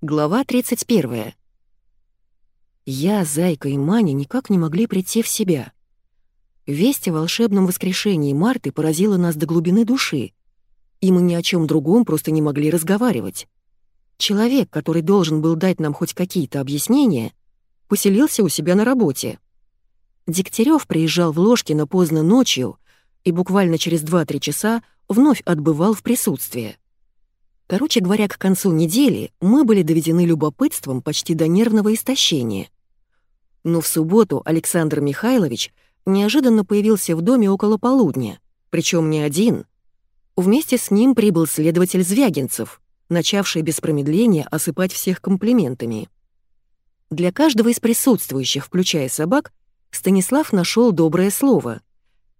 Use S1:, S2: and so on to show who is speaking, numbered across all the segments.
S1: Глава 31. Я, Зайка и Маня никак не могли прийти в себя. Весть о волшебном воскрешении Марты поразила нас до глубины души, и мы ни о чем другом просто не могли разговаривать. Человек, который должен был дать нам хоть какие-то объяснения, поселился у себя на работе. Дегтярев приезжал в Ложкино поздно ночью и буквально через 2-3 часа вновь отбывал в присутствие. Короче говоря, к концу недели мы были доведены любопытством почти до нервного истощения. Но в субботу Александр Михайлович неожиданно появился в доме около полудня, причем не один. Вместе с ним прибыл следователь Звягинцев, начавший без промедления осыпать всех комплиментами. Для каждого из присутствующих, включая собак, Станислав нашел доброе слово,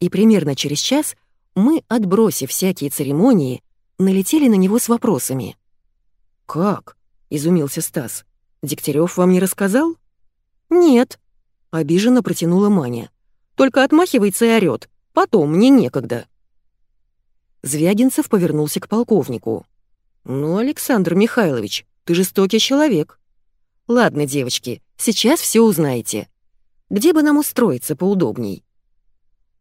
S1: и примерно через час мы, отбросив всякие церемонии, налетели на него с вопросами. «Как?» — изумился Стас. «Дегтярев вам не рассказал?» «Нет», — обиженно протянула Маня. «Только отмахивается и орёт. Потом, мне некогда». Звягинцев повернулся к полковнику. «Ну, Александр Михайлович, ты жестокий человек. Ладно, девочки, сейчас все узнаете. Где бы нам устроиться поудобней?»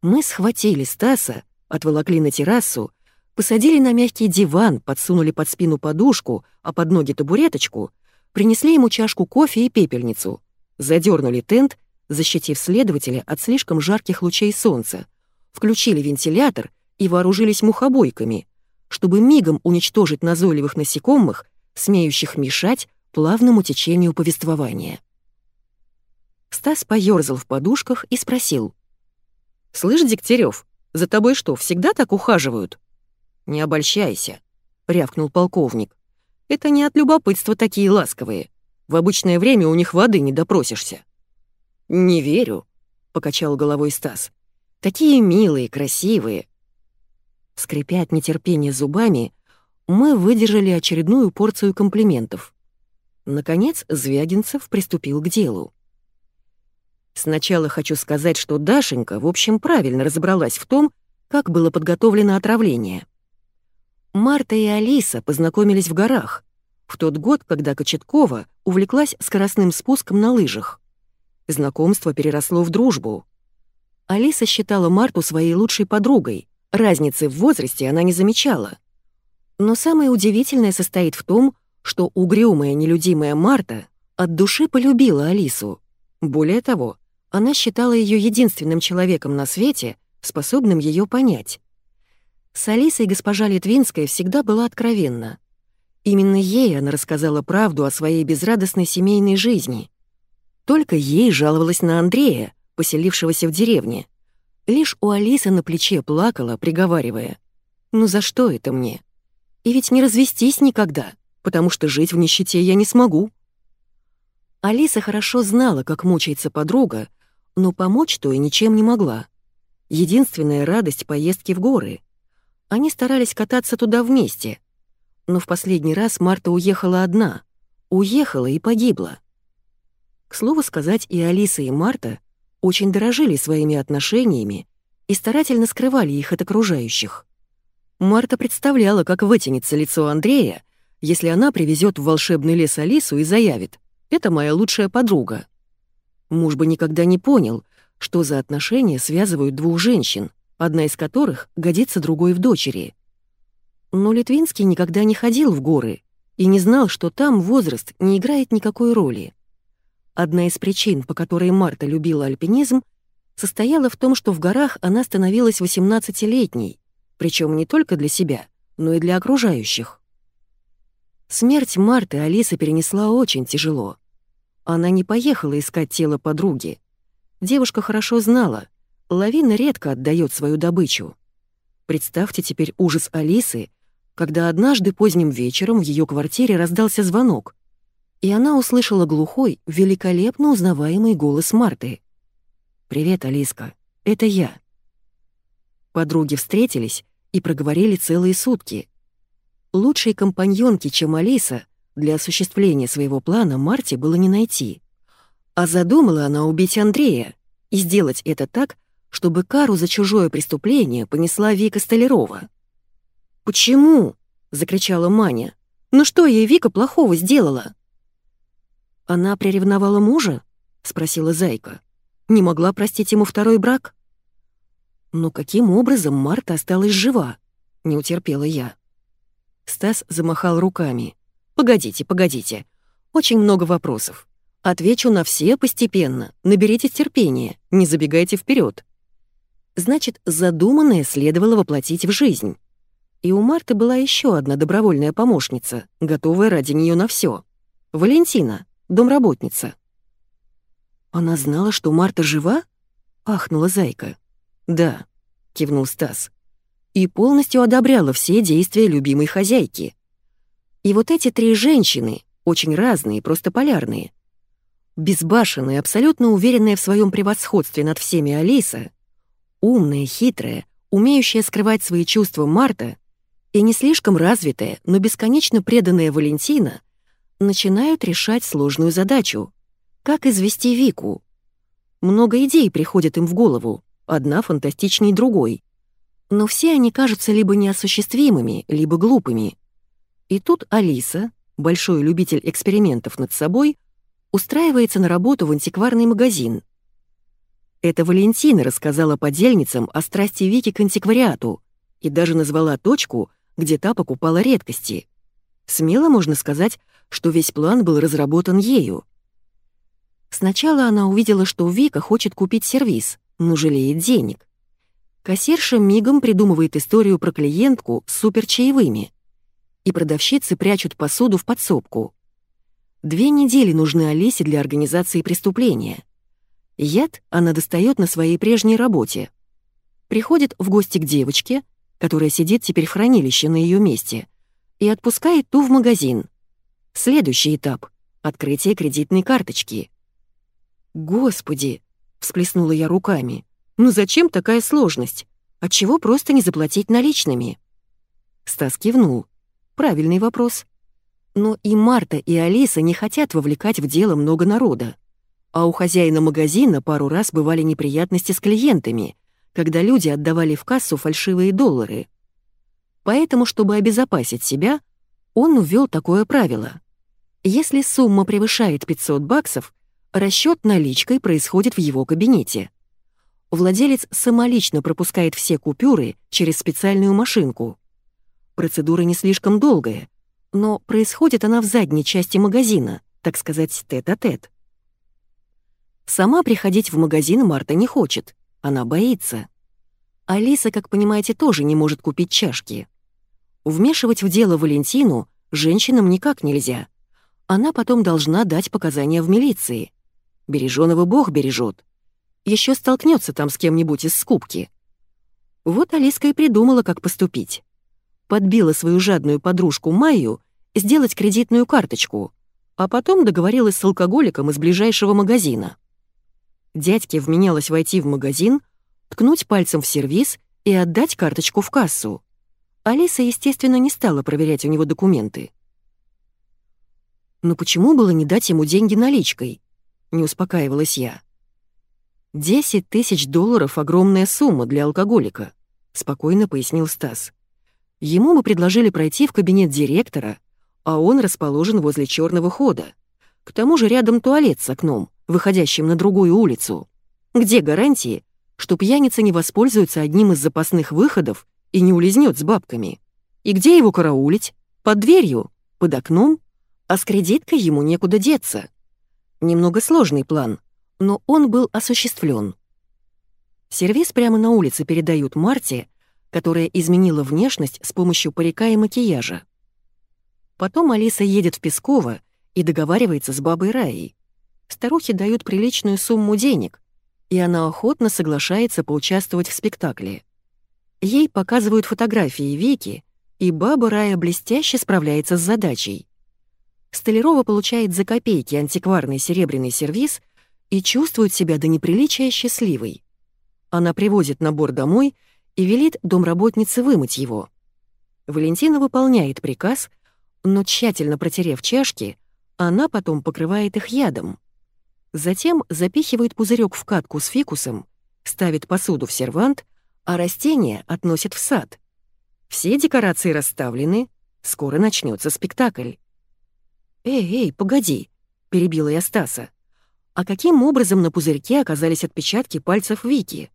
S1: Мы схватили Стаса, отволокли на террасу Посадили на мягкий диван, подсунули под спину подушку, а под ноги табуреточку, принесли ему чашку кофе и пепельницу, задернули тент, защитив следователя от слишком жарких лучей солнца, включили вентилятор и вооружились мухобойками, чтобы мигом уничтожить назойливых насекомых, смеющих мешать плавному течению повествования. Стас поёрзал в подушках и спросил. «Слышь, Дегтярев, за тобой что, всегда так ухаживают?» «Не обольщайся», — рявкнул полковник. «Это не от любопытства такие ласковые. В обычное время у них воды не допросишься». «Не верю», — покачал головой Стас. «Такие милые, красивые». Скрипя от нетерпения зубами, мы выдержали очередную порцию комплиментов. Наконец Звягинцев приступил к делу. Сначала хочу сказать, что Дашенька, в общем, правильно разобралась в том, как было подготовлено отравление. Марта и Алиса познакомились в горах, в тот год, когда Кочеткова увлеклась скоростным спуском на лыжах. Знакомство переросло в дружбу. Алиса считала Марту своей лучшей подругой, разницы в возрасте она не замечала. Но самое удивительное состоит в том, что угрюмая нелюдимая Марта от души полюбила Алису. Более того, она считала ее единственным человеком на свете, способным ее понять. С Алисой госпожа Литвинская всегда была откровенна. Именно ей она рассказала правду о своей безрадостной семейной жизни. Только ей жаловалась на Андрея, поселившегося в деревне. Лишь у Алисы на плече плакала, приговаривая. «Ну за что это мне? И ведь не развестись никогда, потому что жить в нищете я не смогу». Алиса хорошо знала, как мучается подруга, но помочь то и ничем не могла. Единственная радость поездки в горы — они старались кататься туда вместе. Но в последний раз Марта уехала одна. Уехала и погибла. К слову сказать, и Алиса, и Марта очень дорожили своими отношениями и старательно скрывали их от окружающих. Марта представляла, как вытянется лицо Андрея, если она привезет в волшебный лес Алису и заявит «Это моя лучшая подруга». Муж бы никогда не понял, что за отношения связывают двух женщин, одна из которых годится другой в дочери. Но Литвинский никогда не ходил в горы и не знал, что там возраст не играет никакой роли. Одна из причин, по которой Марта любила альпинизм, состояла в том, что в горах она становилась 18-летней, причем не только для себя, но и для окружающих. Смерть Марты Алиса перенесла очень тяжело. Она не поехала искать тело подруги. Девушка хорошо знала, Лавина редко отдает свою добычу. Представьте теперь ужас Алисы, когда однажды поздним вечером в ее квартире раздался звонок, и она услышала глухой, великолепно узнаваемый голос Марты. «Привет, Алиска, это я». Подруги встретились и проговорили целые сутки. Лучшей компаньонки, чем Алиса, для осуществления своего плана Марте было не найти. А задумала она убить Андрея и сделать это так, чтобы кару за чужое преступление понесла Вика Столярова. «Почему?» — закричала Маня. «Ну что ей Вика плохого сделала?» «Она приревновала мужа?» — спросила Зайка. «Не могла простить ему второй брак?» «Но каким образом Марта осталась жива?» — не утерпела я. Стас замахал руками. «Погодите, погодите. Очень много вопросов. Отвечу на все постепенно. Наберитесь терпения, не забегайте вперед. Значит, задуманное следовало воплотить в жизнь. И у Марты была еще одна добровольная помощница, готовая ради нее на все. Валентина, домработница. «Она знала, что Марта жива?» — ахнула Зайка. «Да», — кивнул Стас. «И полностью одобряла все действия любимой хозяйки. И вот эти три женщины, очень разные, просто полярные, Безбашенная, абсолютно уверенная в своем превосходстве над всеми Алиса, умная, хитрая, умеющая скрывать свои чувства Марта и не слишком развитая, но бесконечно преданная Валентина начинают решать сложную задачу — как извести Вику. Много идей приходит им в голову, одна фантастичней другой. Но все они кажутся либо неосуществимыми, либо глупыми. И тут Алиса, большой любитель экспериментов над собой, устраивается на работу в антикварный магазин. Это Валентина рассказала подельницам о страсти Вики к антиквариату и даже назвала точку, где та покупала редкости. Смело можно сказать, что весь план был разработан ею. Сначала она увидела, что Вика хочет купить сервиз, но жалеет денег. Кассирша мигом придумывает историю про клиентку с суперчаевыми. И продавщицы прячут посуду в подсобку. Две недели нужны Алисе для организации преступления. Яд она достает на своей прежней работе. Приходит в гости к девочке, которая сидит теперь в хранилище на ее месте, и отпускает ту в магазин. Следующий этап — открытие кредитной карточки. «Господи!» — всплеснула я руками. «Ну зачем такая сложность? Отчего просто не заплатить наличными?» Стас кивнул. «Правильный вопрос. Но и Марта, и Алиса не хотят вовлекать в дело много народа. А у хозяина магазина пару раз бывали неприятности с клиентами, когда люди отдавали в кассу фальшивые доллары. Поэтому, чтобы обезопасить себя, он ввел такое правило. Если сумма превышает 500 баксов, расчет наличкой происходит в его кабинете. Владелец самолично пропускает все купюры через специальную машинку. Процедура не слишком долгая, но происходит она в задней части магазина, так сказать, тет-а-тет. -тет. Сама приходить в магазин Марта не хочет, она боится. Алиса, как понимаете, тоже не может купить чашки. Вмешивать в дело Валентину женщинам никак нельзя. Она потом должна дать показания в милиции. Береженого Бог бережет. Еще столкнется там с кем-нибудь из скупки. Вот Алиска и придумала, как поступить подбила свою жадную подружку Майю сделать кредитную карточку, а потом договорилась с алкоголиком из ближайшего магазина. Дядьке вменялось войти в магазин, ткнуть пальцем в сервиз и отдать карточку в кассу. Алиса, естественно, не стала проверять у него документы. Но почему было не дать ему деньги наличкой? Не успокаивалась я. «Десять тысяч долларов — огромная сумма для алкоголика», — спокойно пояснил Стас. Ему мы предложили пройти в кабинет директора, а он расположен возле черного хода. К тому же рядом туалет с окном, выходящим на другую улицу. Где гарантии, что пьяница не воспользуется одним из запасных выходов и не улизнет с бабками? И где его караулить? Под дверью? Под окном? А с кредиткой ему некуда деться. Немного сложный план, но он был осуществлен. Сервис прямо на улице передают Марте, которая изменила внешность с помощью парика и макияжа. Потом Алиса едет в Песково и договаривается с бабой Раей. Старухи дают приличную сумму денег, и она охотно соглашается поучаствовать в спектакле. Ей показывают фотографии Вики, и баба Рая блестяще справляется с задачей. Столярова получает за копейки антикварный серебряный сервиз и чувствует себя до неприличия счастливой. Она привозит набор домой — и велит домработнице вымыть его. Валентина выполняет приказ, но тщательно протерев чашки, она потом покрывает их ядом. Затем запихивает пузырек в катку с фикусом, ставит посуду в сервант, а растения относит в сад. Все декорации расставлены, скоро начнется спектакль. «Эй, эй, погоди!» — перебила я Стаса. «А каким образом на пузырьке оказались отпечатки пальцев Вики?»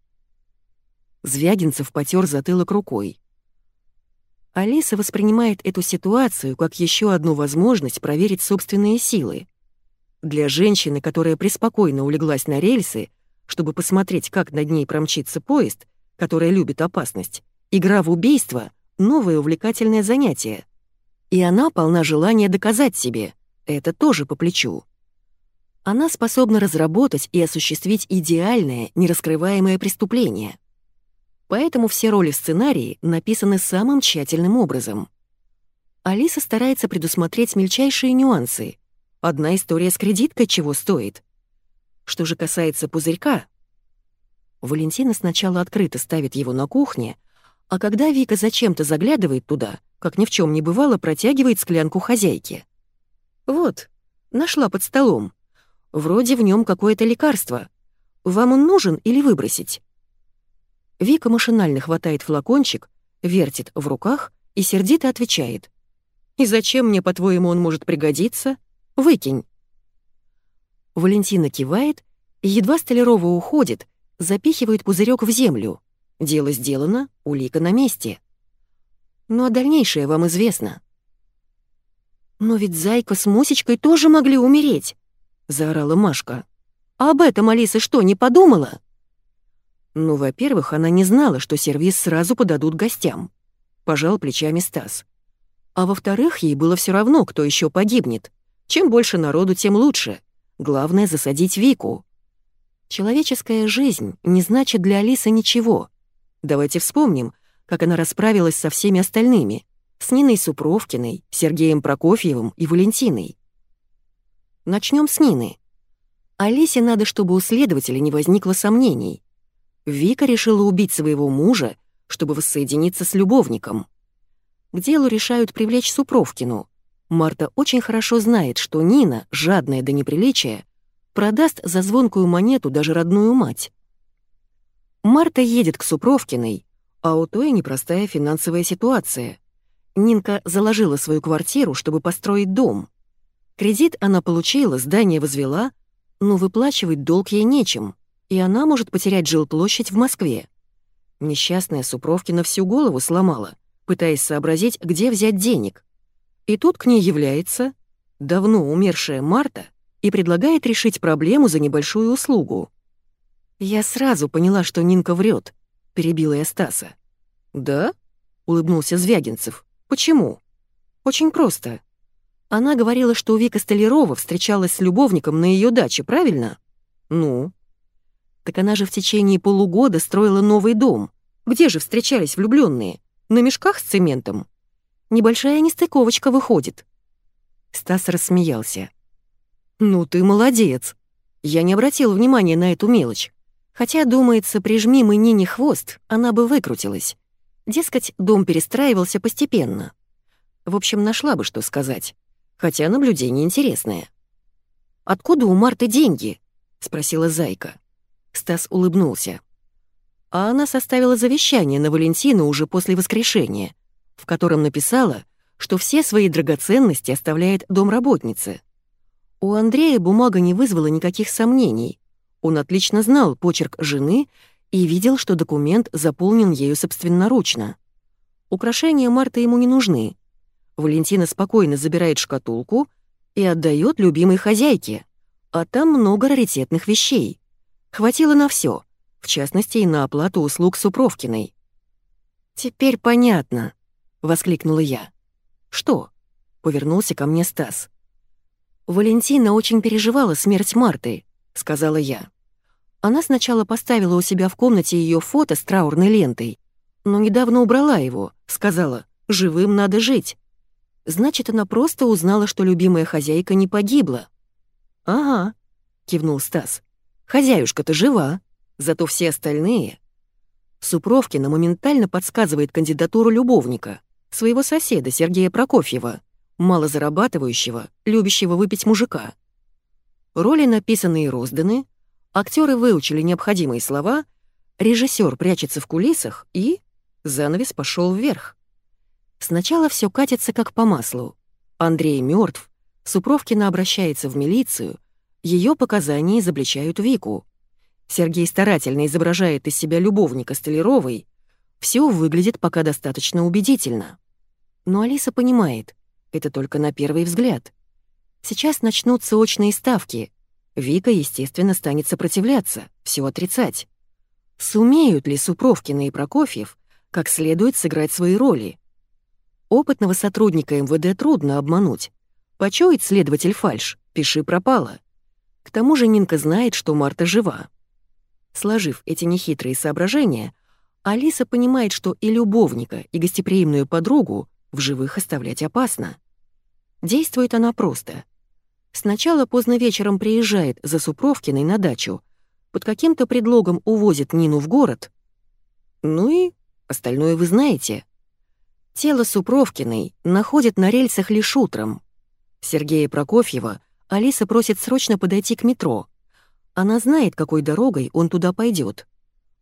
S1: Звягинцев потер затылок рукой. Алиса воспринимает эту ситуацию как еще одну возможность проверить собственные силы. Для женщины, которая преспокойно улеглась на рельсы, чтобы посмотреть, как над ней промчится поезд, которая любит опасность, игра в убийство — новое увлекательное занятие. И она полна желания доказать себе, это тоже по плечу. Она способна разработать и осуществить идеальное, нераскрываемое преступление. Поэтому все роли в сценарии написаны самым тщательным образом. Алиса старается предусмотреть мельчайшие нюансы — Одна история с кредиткой чего стоит. Что же касается пузырька, Валентина сначала открыто ставит его на кухне, а когда Вика зачем-то заглядывает туда, как ни в чем не бывало, протягивает склянку хозяйке. «Вот, нашла под столом. Вроде в нем какое-то лекарство. Вам он нужен или выбросить?» Вика машинально хватает флакончик, вертит в руках и сердито отвечает. «И зачем мне, по-твоему, он может пригодиться?» Выкинь». Валентина кивает, и едва Столярова уходит, запихивает пузырек в землю. Дело сделано, улика на месте. Ну а дальнейшее вам известно. «Но ведь Зайка с Мусечкой тоже могли умереть», — заорала Машка. «А об этом Алиса что, не подумала?» Ну, во-первых, она не знала, что сервис сразу подадут гостям. Пожал плечами Стас. А во-вторых, ей было все равно, кто еще погибнет. Чем больше народу, тем лучше. Главное — засадить Вику. Человеческая жизнь не значит для Алисы ничего. Давайте вспомним, как она расправилась со всеми остальными. С Ниной Супровкиной, Сергеем Прокофьевым и Валентиной. Начнем с Нины. Алисе надо, чтобы у следователя не возникло сомнений. Вика решила убить своего мужа, чтобы воссоединиться с любовником. К делу решают привлечь Супровкину — Марта очень хорошо знает, что Нина, жадная до неприличия, продаст за звонкую монету даже родную мать. Марта едет к Супровкиной, а у той непростая финансовая ситуация. Нинка заложила свою квартиру, чтобы построить дом. Кредит она получила, здание возвела, но выплачивать долг ей нечем, и она может потерять жилплощадь в Москве. Несчастная Супровкина всю голову сломала, пытаясь сообразить, где взять денег — и тут к ней является давно умершая Марта и предлагает решить проблему за небольшую услугу. «Я сразу поняла, что Нинка врет, перебила я Стаса. «Да?» — улыбнулся Звягинцев. «Почему?» «Очень просто. Она говорила, что Вика Столярова встречалась с любовником на ее даче, правильно?» «Ну?» «Так она же в течение полугода строила новый дом. Где же встречались влюбленные? На мешках с цементом?» Небольшая нестыковочка выходит». Стас рассмеялся. «Ну ты молодец. Я не обратил внимания на эту мелочь. Хотя, думается, прижми мы Нине хвост, она бы выкрутилась. Дескать, дом перестраивался постепенно. В общем, нашла бы что сказать. Хотя наблюдение интересное. «Откуда у Марты деньги?» — спросила Зайка. Стас улыбнулся. А она составила завещание на Валентину уже после воскрешения — в котором написала, что все свои драгоценности оставляет домработнице. У Андрея бумага не вызвала никаких сомнений. Он отлично знал почерк жены и видел, что документ заполнен ею собственноручно. Украшения Марта ему не нужны. Валентина спокойно забирает шкатулку и отдает любимой хозяйке, а там много раритетных вещей. Хватило на все, в частности и на оплату услуг Супровкиной. «Теперь понятно», — воскликнула я. «Что?» — повернулся ко мне Стас. «Валентина очень переживала смерть Марты», — сказала я. Она сначала поставила у себя в комнате ее фото с траурной лентой, но недавно убрала его, сказала, «Живым надо жить». Значит, она просто узнала, что любимая хозяйка не погибла. «Ага», — кивнул Стас. «Хозяюшка-то жива, зато все остальные...» Супровкина моментально подсказывает кандидатуру любовника — своего соседа Сергея Прокофьева, малозарабатывающего, любящего выпить мужика. Роли написаны и розданы, актеры выучили необходимые слова, режиссер прячется в кулисах и... Занавес пошел вверх. Сначала все катится как по маслу. Андрей мертв, Супровкина обращается в милицию, ее показания изобличают Вику. Сергей старательно изображает из себя любовника Столяровой. Все выглядит пока достаточно убедительно. Но Алиса понимает, это только на первый взгляд. Сейчас начнутся очные ставки. Вика, естественно, станет сопротивляться, все отрицать. Сумеют ли Супровкина и Прокофьев как следует сыграть свои роли? Опытного сотрудника МВД трудно обмануть. Почует следователь фальш, пиши пропало. К тому же Нинка знает, что Марта жива. Сложив эти нехитрые соображения, Алиса понимает, что и любовника, и гостеприимную подругу в живых оставлять опасно. Действует она просто. Сначала поздно вечером приезжает за Супровкиной на дачу, под каким-то предлогом увозит Нину в город. Ну и остальное вы знаете. Тело Супровкиной находят на рельсах лишь утром. Сергея Прокофьева Алиса просит срочно подойти к метро. Она знает, какой дорогой он туда пойдет.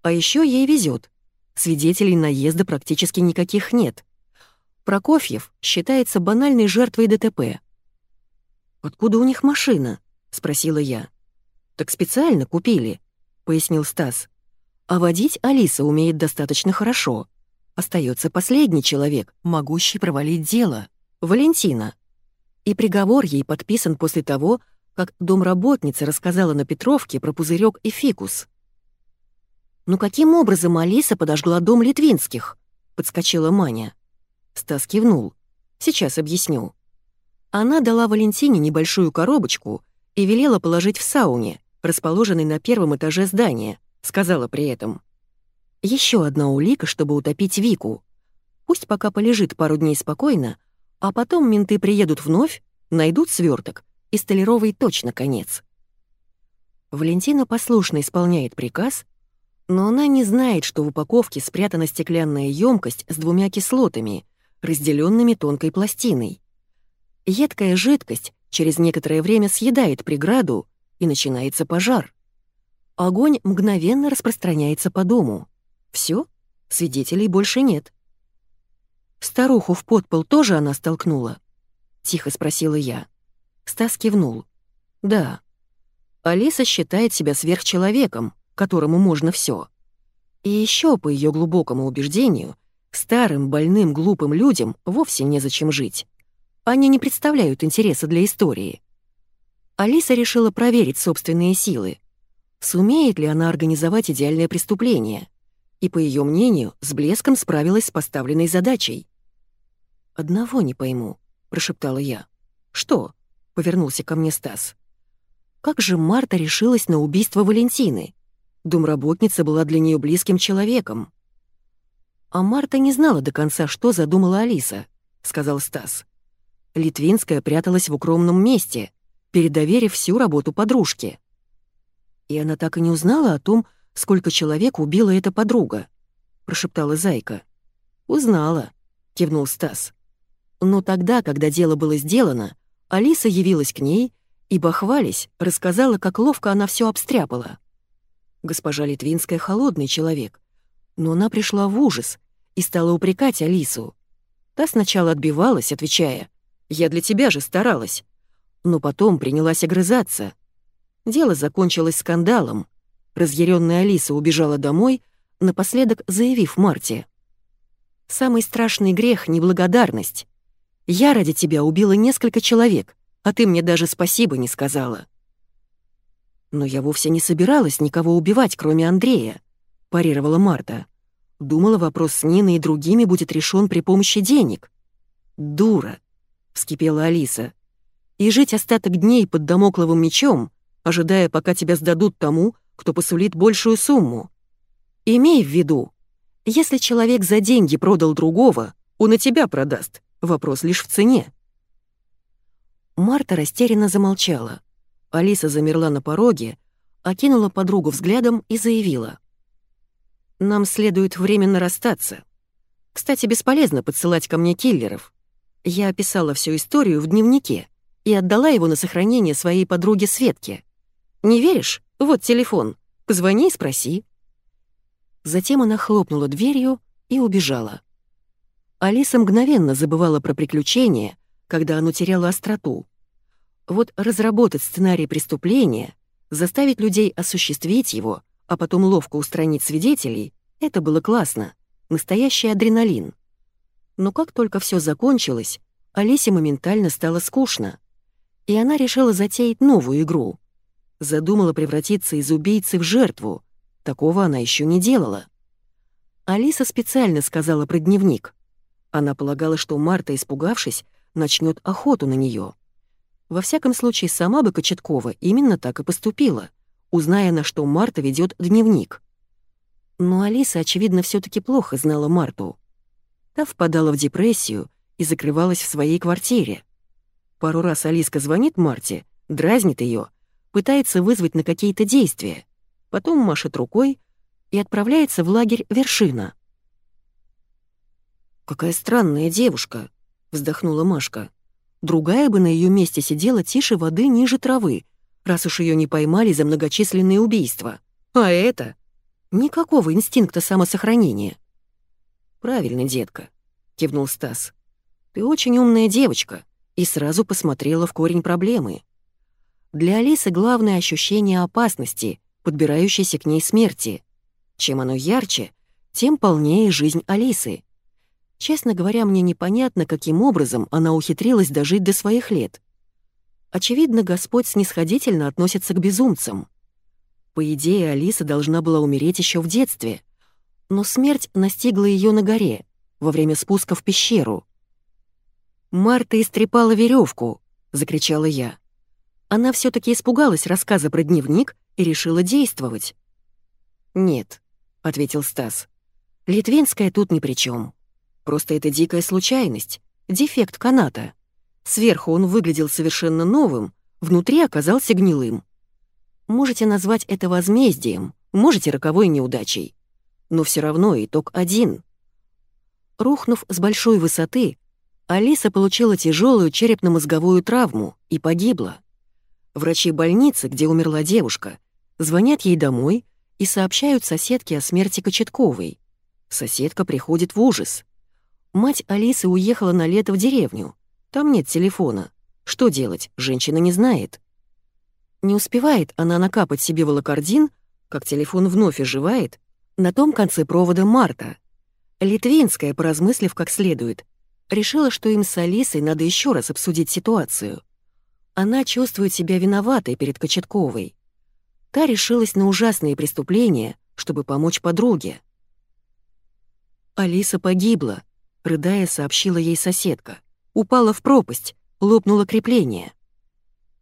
S1: А еще ей везет. Свидетелей наезда практически никаких нет. Прокофьев считается банальной жертвой ДТП. «Откуда у них машина?» — спросила я. «Так специально купили», — пояснил Стас. «А водить Алиса умеет достаточно хорошо. Остается последний человек, могущий провалить дело — Валентина. И приговор ей подписан после того, как домработница рассказала на Петровке про пузырек и фикус. «Ну каким образом Алиса подожгла дом Литвинских?» — подскочила Маня. Стас кивнул. «Сейчас объясню». Она дала Валентине небольшую коробочку и велела положить в сауне, расположенной на первом этаже здания, сказала при этом. Еще одна улика, чтобы утопить Вику. Пусть пока полежит пару дней спокойно, а потом менты приедут вновь, найдут сверток, и Столяровой точно конец. Валентина послушно исполняет приказ, но она не знает, что в упаковке спрятана стеклянная емкость с двумя кислотами, разделенными тонкой пластиной. Едкая жидкость через некоторое время съедает преграду, и начинается пожар. Огонь мгновенно распространяется по дому. Все, свидетелей больше нет. «Старуху в подпол тоже она столкнула?» — тихо спросила я. Стас кивнул. «Да. Алиса считает себя сверхчеловеком, которому можно все. И еще, по ее глубокому убеждению, старым, больным, глупым людям вовсе незачем жить. Они не представляют интереса для истории. Алиса решила проверить собственные силы. Сумеет ли она организовать идеальное преступление? И, по ее мнению, с блеском справилась с поставленной задачей. «Одного не пойму», — прошептала я. «Что?» — повернулся ко мне Стас. «Как же Марта решилась на убийство Валентины? Домработница была для нее близким человеком». «А Марта не знала до конца, что задумала Алиса», — сказал Стас. Литвинская пряталась в укромном месте, передоверив всю работу подружке. И она так и не узнала о том, сколько человек убила эта подруга, прошептала Зайка. Узнала, кивнул Стас. Но тогда, когда дело было сделано, Алиса явилась к ней и, бахвались, рассказала, как ловко она все обстряпала. Госпожа Литвинская холодный человек, но она пришла в ужас и стала упрекать Алису. Та сначала отбивалась, отвечая — я для тебя же старалась. Но потом принялась огрызаться. Дело закончилось скандалом. Разъяренная Алиса убежала домой, напоследок заявив Марте. «Самый страшный грех — неблагодарность. Я ради тебя убила несколько человек, а ты мне даже спасибо не сказала». «Но я вовсе не собиралась никого убивать, кроме Андрея», — парировала Марта. «Думала, вопрос с Ниной и другими будет решен при помощи денег». «Дура», — вскипела Алиса. «И жить остаток дней под домокловым мечом, ожидая, пока тебя сдадут тому, кто посулит большую сумму. Имей в виду, если человек за деньги продал другого, он и тебя продаст. Вопрос лишь в цене». Марта растерянно замолчала. Алиса замерла на пороге, окинула подругу взглядом и заявила. «Нам следует временно расстаться. Кстати, бесполезно подсылать ко мне киллеров. Я описала всю историю в дневнике и отдала его на сохранение своей подруге Светке. Не веришь? Вот телефон. Позвони и спроси». Затем она хлопнула дверью и убежала. Алиса мгновенно забывала про приключения, когда оно теряло остроту. Вот разработать сценарий преступления, заставить людей осуществить его, а потом ловко устранить свидетелей — это было классно. Настоящий адреналин. Но как только все закончилось, Алисе моментально стало скучно. И она решила затеять новую игру. Задумала превратиться из убийцы в жертву. Такого она еще не делала. Алиса специально сказала про дневник. Она полагала, что Марта, испугавшись, начнет охоту на нее. Во всяком случае, сама бы Кочеткова именно так и поступила, узная, на что Марта ведет дневник. Но Алиса, очевидно, все таки плохо знала Марту. Та впадала в депрессию и закрывалась в своей квартире. Пару раз Алиска звонит Марте, дразнит ее, пытается вызвать на какие-то действия, потом машет рукой и отправляется в лагерь «Вершина». «Какая странная девушка», — вздохнула Машка. Другая бы на ее месте сидела тише воды ниже травы, раз уж ее не поймали за многочисленные убийства. А это? Никакого инстинкта самосохранения. «Правильно, детка», — кивнул Стас. «Ты очень умная девочка и сразу посмотрела в корень проблемы. Для Алисы главное ощущение опасности, подбирающейся к ней смерти. Чем оно ярче, тем полнее жизнь Алисы. Честно говоря, мне непонятно, каким образом она ухитрилась дожить до своих лет. Очевидно, Господь снисходительно относится к безумцам. По идее, Алиса должна была умереть еще в детстве, но смерть настигла ее на горе, во время спуска в пещеру. «Марта истрепала веревку, закричала я. Она все таки испугалась рассказа про дневник и решила действовать. «Нет», — ответил Стас. «Литвинская тут ни при чем. Просто это дикая случайность, дефект каната. Сверху он выглядел совершенно новым, внутри оказался гнилым. Можете назвать это возмездием, можете роковой неудачей. Но все равно итог один. Рухнув с большой высоты, Алиса получила тяжелую черепно-мозговую травму и погибла. Врачи больницы, где умерла девушка, звонят ей домой и сообщают соседке о смерти Кочетковой. Соседка приходит в ужас. Мать Алисы уехала на лето в деревню. Там нет телефона. Что делать, женщина не знает. Не успевает она накапать себе волокордин, как телефон вновь оживает, на том конце провода Марта. Литвинская, поразмыслив как следует, решила, что им с Алисой надо еще раз обсудить ситуацию. Она чувствует себя виноватой перед Кочетковой. Та решилась на ужасные преступления, чтобы помочь подруге. Алиса погибла, рыдая, сообщила ей соседка. Упала в пропасть, лопнуло крепление.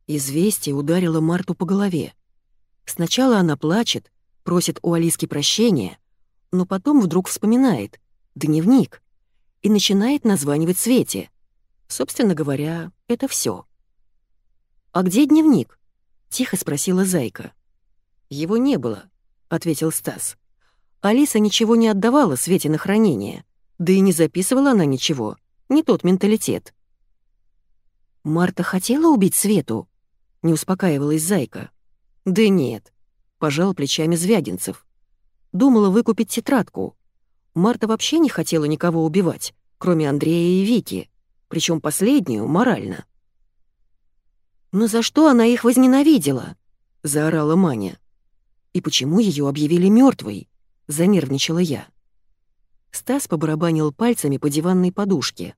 S1: Известие ударило Марту по голове. Сначала она плачет, просит у Алиски прощения, но потом вдруг вспоминает «дневник» и начинает названивать Свете. Собственно говоря, это все. «А где дневник?» — тихо спросила Зайка. «Его не было», — ответил Стас. Алиса ничего не отдавала Свете на хранение. Да и не записывала она ничего. Не тот менталитет. «Марта хотела убить Свету?» — не успокаивалась Зайка. «Да нет», — пожал плечами Звягинцев. «Думала выкупить тетрадку. Марта вообще не хотела никого убивать, кроме Андрея и Вики, причем последнюю морально». «Но за что она их возненавидела?» — заорала Маня. «И почему ее объявили мертвой? занервничала я. Стас побарабанил пальцами по диванной подушке.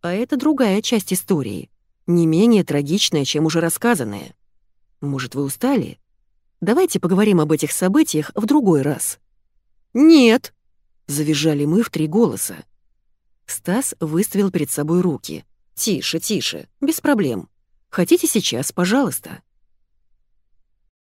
S1: А это другая часть истории, не менее трагичная, чем уже рассказанная. Может, вы устали? Давайте поговорим об этих событиях в другой раз. «Нет!» — завизжали мы в три голоса. Стас выставил перед собой руки. «Тише, тише, без проблем. Хотите сейчас, пожалуйста».